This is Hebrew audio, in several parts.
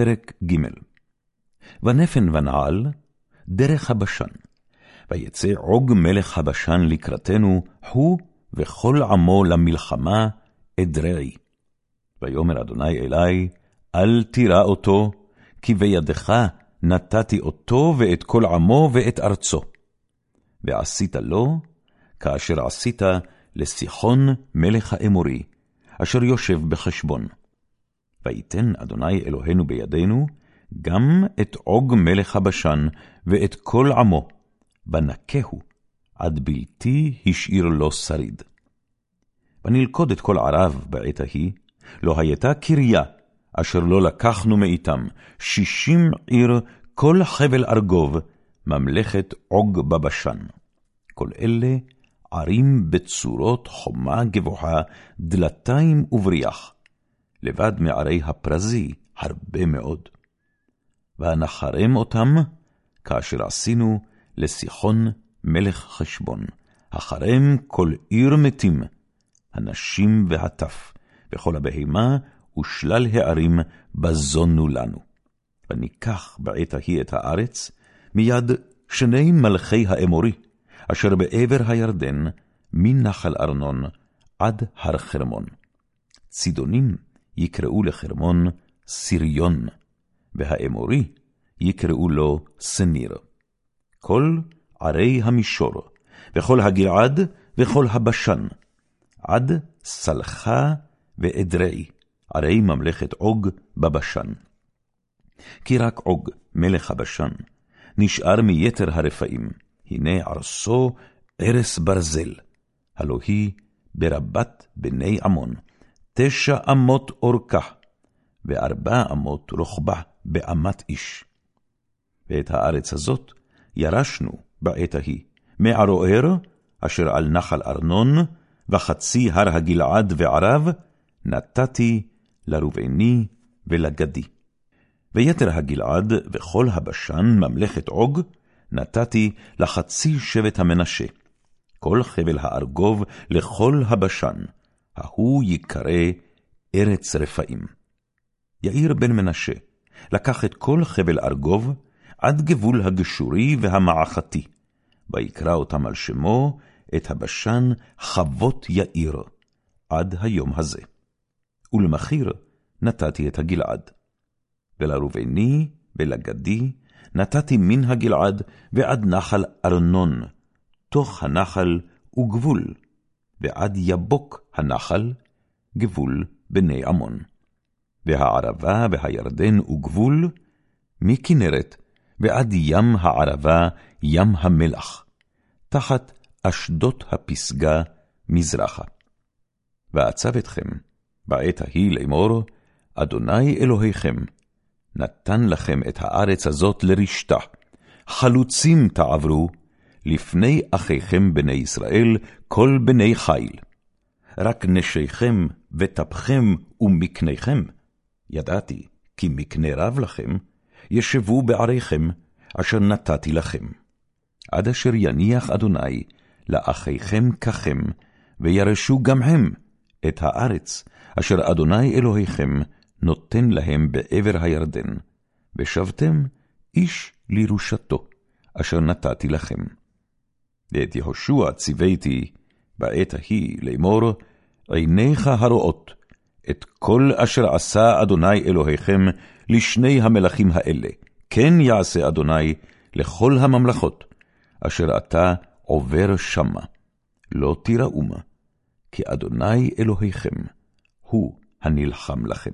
פרק ג' ונפן ונעל, דרך הבשן. ויצא עוג מלך הבשן לקראתנו, הוא וכל עמו למלחמה, אדרעי. ויאמר אדוני אלי, אל תירא אותו, כי בידך נתתי אותו ואת כל עמו ואת ארצו. ועשית לו, כאשר עשית לסיחון מלך האמורי, אשר יושב בחשבון. ויתן אדוני אלוהינו בידינו, גם את עוג מלך הבשן, ואת כל עמו, ונקהו, עד בלתי השאיר לו שריד. ונלכוד את כל ערב בעת ההיא, לא הייתה קריה, אשר לא לקחנו מאיתם, שישים עיר, כל חבל ארגוב, ממלכת עוג בבשן. כל אלה ערים בצורות חומה גבוהה, דלתיים ובריח, לבד מערי הפרזי הרבה מאוד. ונחרם אותם, כאשר עשינו לסיחון מלך חשבון, החרם כל עיר מתים, הנשים והטף, וכל הבהמה ושלל הערים בזונו לנו. וניקח בעת ההיא את הארץ, מיד שני מלכי האמורי, אשר בעבר הירדן, מנחל ארנון עד הר חרמון. צידונים יקראו לחרמון סיריון, והאמורי יקראו לו שניר. כל ערי המישור, וכל הגלעד, וכל הבשן, עד סלחה ואדרעי, ערי ממלכת עוג בבשן. כי רק עוג, מלך הבשן, נשאר מיתר הרפאים, הנה ערסו ערש ברזל, הלא היא ברבת בני עמון, תשע אמות אורכה, וארבע אמות רוחבה באמת איש. ואת הארץ הזאת ירשנו בעת ההיא, מערוער, אשר על נחל ארנון, וחצי הר הגלעד וערב, נתתי לרובעני ולגדי. ויתר הגלעד וכל הבשן ממלכת עוג, נתתי לחצי שבט המנשה. כל חבל הארגוב לכל הבשן, ההוא ייקרא ארץ רפאים. יאיר בן מנשה לקח את כל חבל ארגוב עד גבול הגשורי והמעכתי, ויקרא אותם על שמו את הבשן חבות יאיר, עד היום הזה. ולמחיר נתתי את הגלעד. ולרובעני ולגדי נתתי מן הגלעד ועד נחל ארנון, תוך הנחל וגבול, ועד יבוק הנחל, גבול בני עמון. והערבה והירדן וגבול, מכנרת ועד ים הערבה, ים המלח, תחת אשדות הפסגה מזרחה. ואצב אתכם בעת ההיא לאמור, אדוני אלוהיכם, נתן לכם את הארץ הזאת לרשתה, חלוצים תעברו, לפני אחיכם בני ישראל, כל בני חיל. רק נשיכם וטפכם ומקניכם, ידעתי, כי מקנה רב לכם, ישבו בעריכם, אשר נתתי לכם. עד אשר יניח אדוני לאחיכם ככם, וירשו גם הם את הארץ, אשר אדוני אלוהיכם נותן להם בעבר הירדן, ושבתם איש לירושתו, אשר נתתי לכם. ואת יהושע ציוויתי בעת ההיא לאמור, עיניך הרואות את כל אשר עשה אדוני אלוהיכם לשני המלכים האלה, כן יעשה אדוני לכל הממלכות, אשר אתה עובר שמה. לא תיראום, כי אדוני אלוהיכם, הוא הנלחם לכם.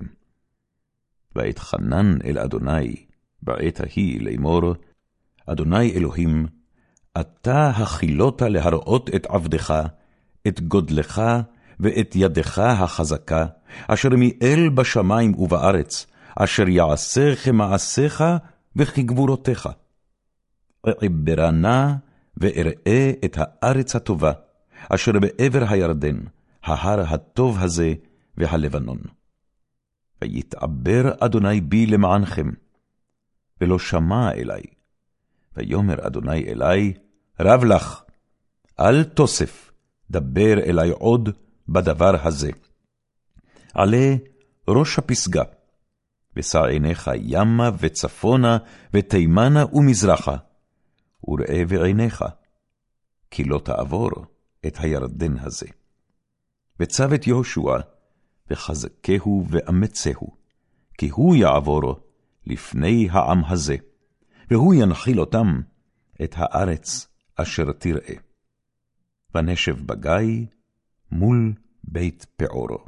ואתחנן אל אדוני בעת ההיא לאמור, אדוני אלוהים, אתה הכילותה להראות את עבדך, את גודלך ואת ידך החזקה, אשר מאל בשמים ובארץ, אשר יעשה כמעשיך וכגבורותיך. אעברה נא ואראה את הארץ הטובה, אשר בעבר הירדן, ההר הטוב הזה והלבנון. ויתעבר אדוני בי למענכם, ולא שמע אלי. ויאמר אדוני אלי, רב לך, אל תוסף, דבר אלי עוד בדבר הזה. עלה ראש הפסגה, ושא עיניך ימה וצפונה, ותימנה ומזרחה, וראה בעיניך, כי לא תעבור את הירדן הזה. וצב את יהושע, וחזקהו ואמצהו, כי הוא יעבור לפני העם הזה, והוא ינחיל אותם את הארץ אשר תראה. ונשב בגיא מול בית פעורו.